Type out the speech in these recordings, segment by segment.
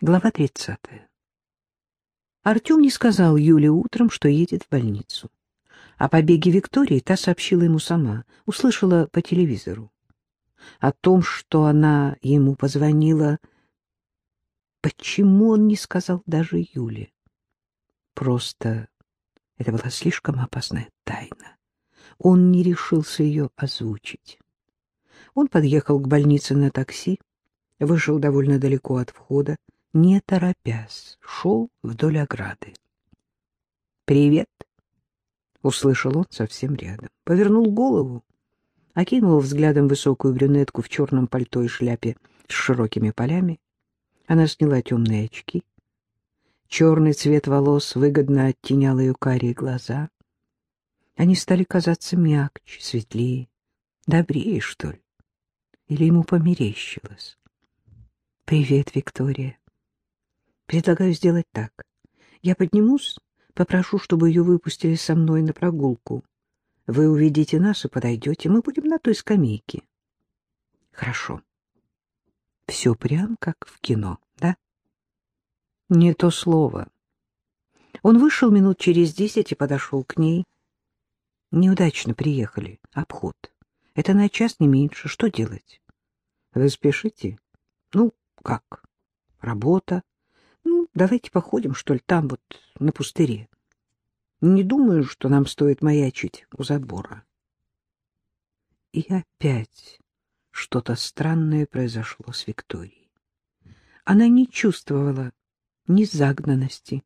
Глава 30. Артем не сказал Юле утром, что едет в больницу. О побеге Виктории та сообщила ему сама, услышала по телевизору. О том, что она ему позвонила, почему он не сказал даже Юле? Просто это была слишком опасная тайна. Он не решился ее озвучить. Он подъехал к больнице на такси, вышел довольно далеко от входа, не торопясь, шел вдоль ограды. «Привет!» — услышал он совсем рядом. Повернул голову, окинул взглядом высокую брюнетку в черном пальто и шляпе с широкими полями. Она сняла темные очки. Черный цвет волос выгодно оттенял ее карие глаза. Они стали казаться мягче, светлее, добрее, что ли. Или ему померещилось. «Привет, Виктория. Предлагаю сделать так. Я поднимусь, попрошу, чтобы ее выпустили со мной на прогулку. Вы увидите нас и подойдете. Мы будем на той скамейке. Хорошо. Все прям как в кино, да? Не то слово. Он вышел минут через десять и подошел к ней. Неудачно приехали. Обход. Это на час не меньше. Что делать? Вы спешите? Ну, как? Работа. Давайте походим, что ли, там вот, на пустыре. Не думаю, что нам стоит маячить у забора. И опять что-то странное произошло с Викторией. Она не чувствовала ни загнанности,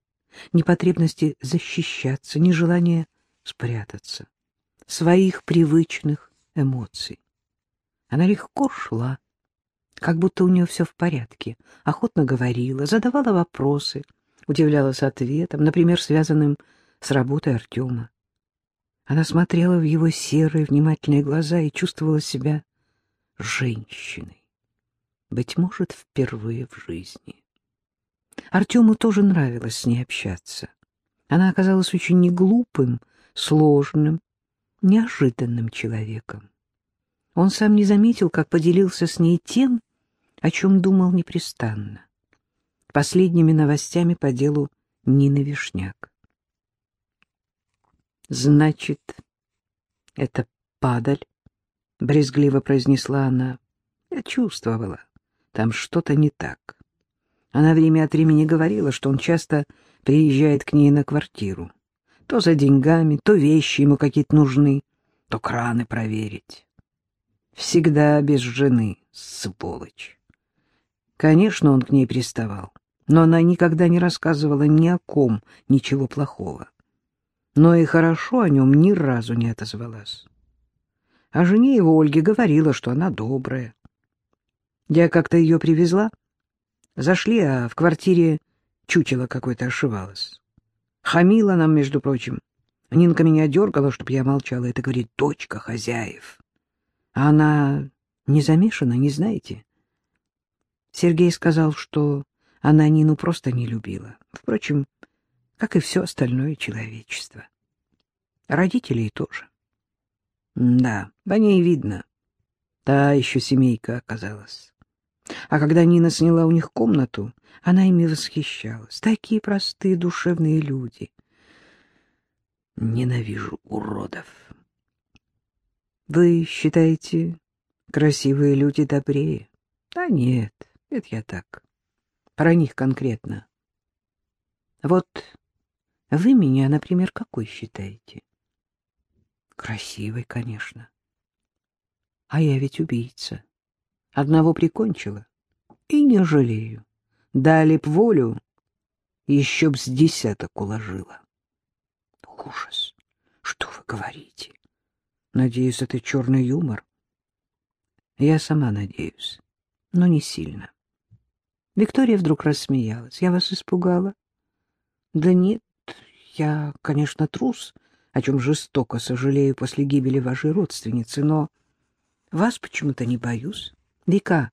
ни потребности защищаться, ни желания спрятаться, своих привычных эмоций. Она легко шла, как будто у нее все в порядке, охотно говорила, задавала вопросы, удивлялась ответом, например, связанным с работой Артема. Она смотрела в его серые внимательные глаза и чувствовала себя женщиной, быть может, впервые в жизни. Артему тоже нравилось с ней общаться. Она оказалась очень неглупым, сложным, неожиданным человеком. Он сам не заметил, как поделился с ней тем, о чем думал непрестанно. Последними новостями по делу Нины Вишняк. «Значит, это падаль?» — брезгливо произнесла она. Я чувствовала, там что-то не так. Она время от времени говорила, что он часто приезжает к ней на квартиру. То за деньгами, то вещи ему какие-то нужны, то краны проверить. Всегда без жены, сволочь. Конечно, он к ней приставал, но она никогда не рассказывала ни о ком ничего плохого. Но и хорошо о нем ни разу не отозвалась. О жене его Ольге говорила, что она добрая. Я как-то ее привезла. Зашли, а в квартире чучело какое-то ошивалось. Хамила нам, между прочим. Нинка меня дергала, чтобы я молчала. Это, говорит, дочка хозяев. А она не замешана, не знаете? Сергей сказал, что она Нину просто не любила. Впрочем, как и все остальное человечество. Родителей тоже. Да, по ней видно. Та еще семейка оказалась. А когда Нина сняла у них комнату, она ими восхищалась. Такие простые душевные люди. Ненавижу уродов. Вы считаете, красивые люди добрее? Да нет. Это я так. Про них конкретно. Вот вы меня, например, какой считаете? Красивой, конечно. А я ведь убийца. Одного прикончила. И не жалею. Дали б волю, еще б с десяток уложила. Ужас! Что вы говорите? Надеюсь, это черный юмор? Я сама надеюсь, но не сильно. Виктория вдруг рассмеялась. «Я вас испугала?» «Да нет, я, конечно, трус, о чем жестоко сожалею после гибели вашей родственницы, но вас почему-то не боюсь. Вика,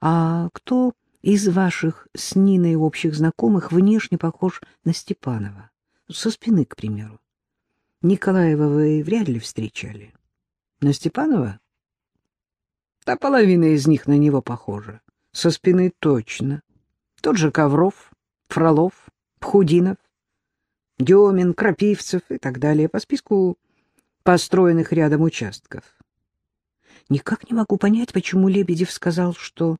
а кто из ваших с Ниной общих знакомых внешне похож на Степанова? Со спины, к примеру. Николаева вы вряд ли встречали. На Степанова? Та половина из них на него похожа. Со спины точно. Тот же Ковров, Фролов, Пхудинов, Демин, Крапивцев и так далее по списку построенных рядом участков. Никак не могу понять, почему Лебедев сказал, что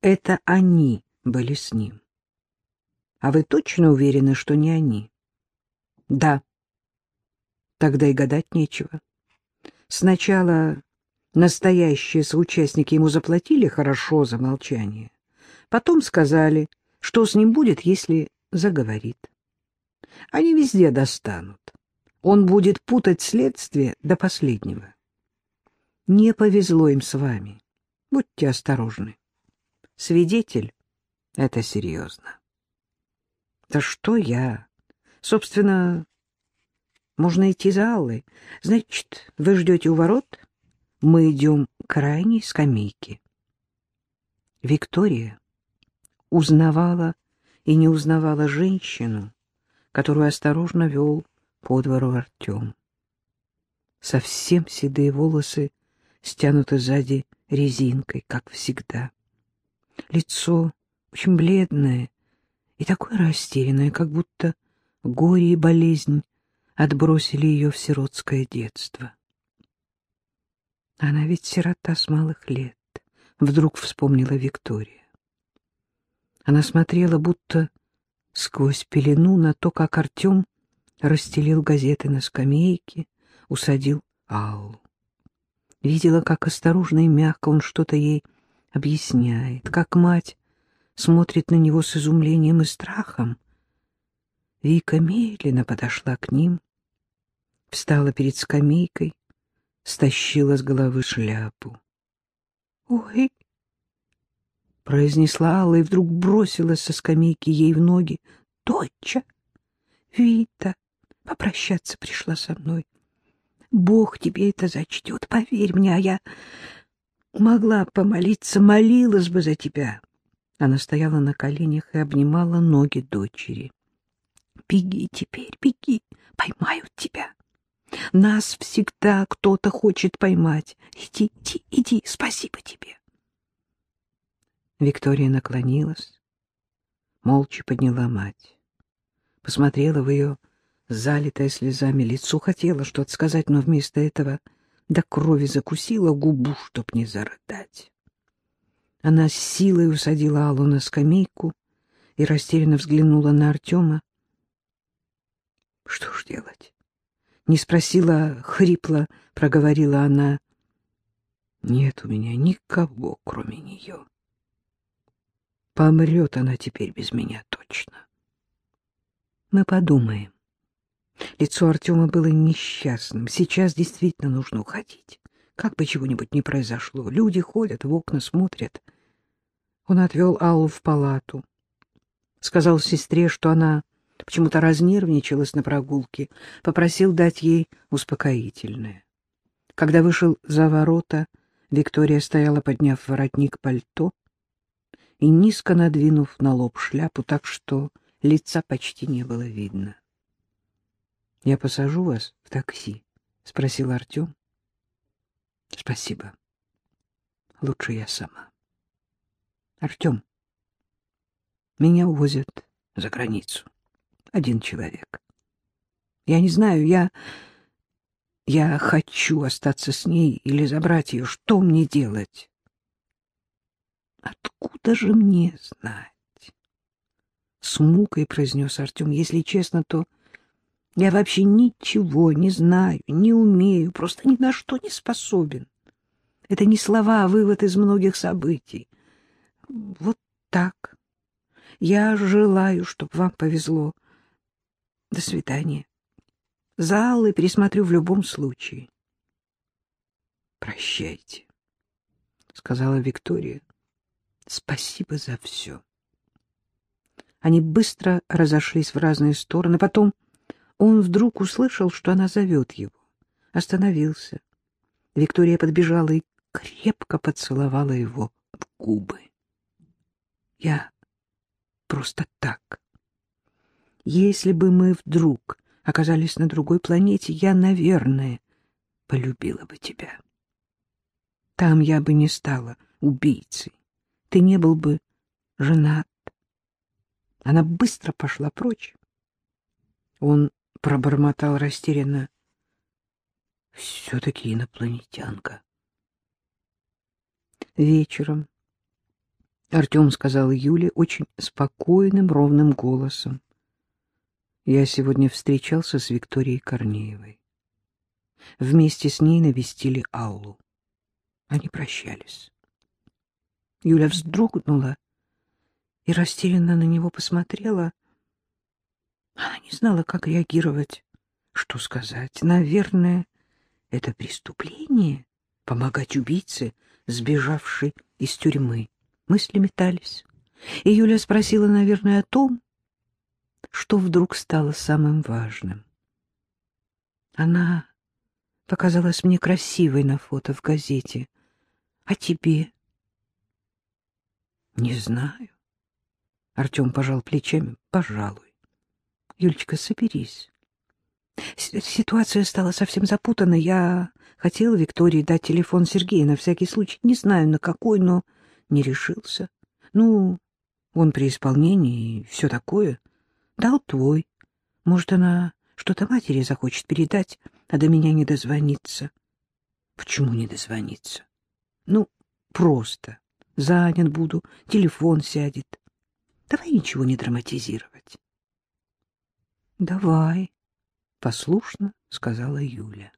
это они были с ним. А вы точно уверены, что не они? Да. Тогда и гадать нечего. Сначала настоящие соучастники ему заплатили хорошо за молчание. Потом сказали, что с ним будет, если заговорит. Они везде достанут. Он будет путать следствие до последнего. Не повезло им с вами. Будьте осторожны. Свидетель — это серьезно. Да что я? Собственно, можно идти за Аллой. Значит, вы ждете у ворот? Мы идем к крайней скамейке. Виктория узнавала и не узнавала женщину, которую осторожно вел по двору Артем. Совсем седые волосы стянуты сзади резинкой, как всегда. Лицо очень бледное и такое растерянное, как будто горе и болезнь отбросили ее в сиротское детство. Она ведь сирота с малых лет, вдруг вспомнила Виктория. Она смотрела будто сквозь пелену на то, как Артем расстелил газеты на скамейке, усадил Аллу. Видела, как осторожно и мягко он что-то ей объясняет, как мать смотрит на него с изумлением и страхом. Вика медленно подошла к ним, встала перед скамейкой, стащила с головы шляпу. — Ой! — произнесла Алла и вдруг бросилась со скамейки ей в ноги. — Доча! Вита! Попрощаться пришла со мной. Бог тебе это зачтет, поверь мне, а я могла помолиться, молилась бы за тебя. Она стояла на коленях и обнимала ноги дочери. Беги теперь, беги, поймают тебя. Нас всегда кто-то хочет поймать. Иди, иди, иди, спасибо тебе. Виктория наклонилась, молча подняла мать, посмотрела в ее залитое слезами лицо, хотела что-то сказать, но вместо этого до крови закусила губу, чтоб не зарыдать. Она с силой усадила Аллу на скамейку и растерянно взглянула на Артема. Что ж делать? Не спросила, хрипло проговорила она. Нет у меня никого, кроме нее. Помрет она теперь без меня точно. Мы подумаем. Лицо Артема было несчастным. Сейчас действительно нужно уходить. Как бы чего-нибудь не произошло. Люди ходят в окна, смотрят. Он отвел Аллу в палату. Сказал сестре, что она почему-то разнервничалась на прогулке, попросил дать ей успокоительное. Когда вышел за ворота, Виктория стояла, подняв воротник пальто и низко надвинув на лоб шляпу, так что лица почти не было видно. — Я посажу вас в такси? — спросил Артем. — Спасибо. Лучше я сама. — Артем, меня увозят за границу один человек. Я не знаю, я... Я хочу остаться с ней или забрать ее. Что мне делать? Откуда же мне знать? С мукой произнес Артем. Если честно, то я вообще ничего не знаю, не умею, просто ни на что не способен. Это не слова, а вывод из многих событий. Вот так. Я желаю, чтобы вам повезло. До свидания. За Аллой пересмотрю в любом случае. Прощайте, сказала Виктория. Спасибо за все. Они быстро разошлись в разные стороны. Потом он вдруг услышал, что она зовет его. Остановился. Виктория подбежала и крепко поцеловала его в губы. Я просто так если бы мы вдруг оказались на другой планете, я, наверное, полюбила бы тебя. Там я бы не стала убийцей. Ты не был бы женат, Она быстро пошла прочь. Он пробормотал растерянно. Все-таки инопланетянка. Вечером Артем сказал Юле очень спокойным, ровным голосом. Я сегодня встречался с Викторией Корнеевой. Вместе с ней навестили Аллу. Они прощались. Юля вздрогнула и растерянно на него посмотрела. Она не знала, как реагировать, что сказать. Наверное, это преступление — помогать убийце, сбежавшей из тюрьмы. Мысли метались. И Юля спросила, наверное, о том, что вдруг стало самым важным. Она показалась мне красивой на фото в газете. А тебе? Не знаю. Артем пожал плечами. Пожалуй. Юлечка, соберись. Ситуация стала совсем запутанной. Я хотел Виктории дать телефон Сергея на всякий случай. Не знаю, на какой, но не решился. Ну, он при исполнении и все такое. Дал твой. Может, она что-то матери захочет передать, а до меня не дозвонится. Почему не дозвониться? Ну, просто. Занят буду, телефон сядет. Давай ничего не драматизировать. — Давай, — послушно сказала Юля.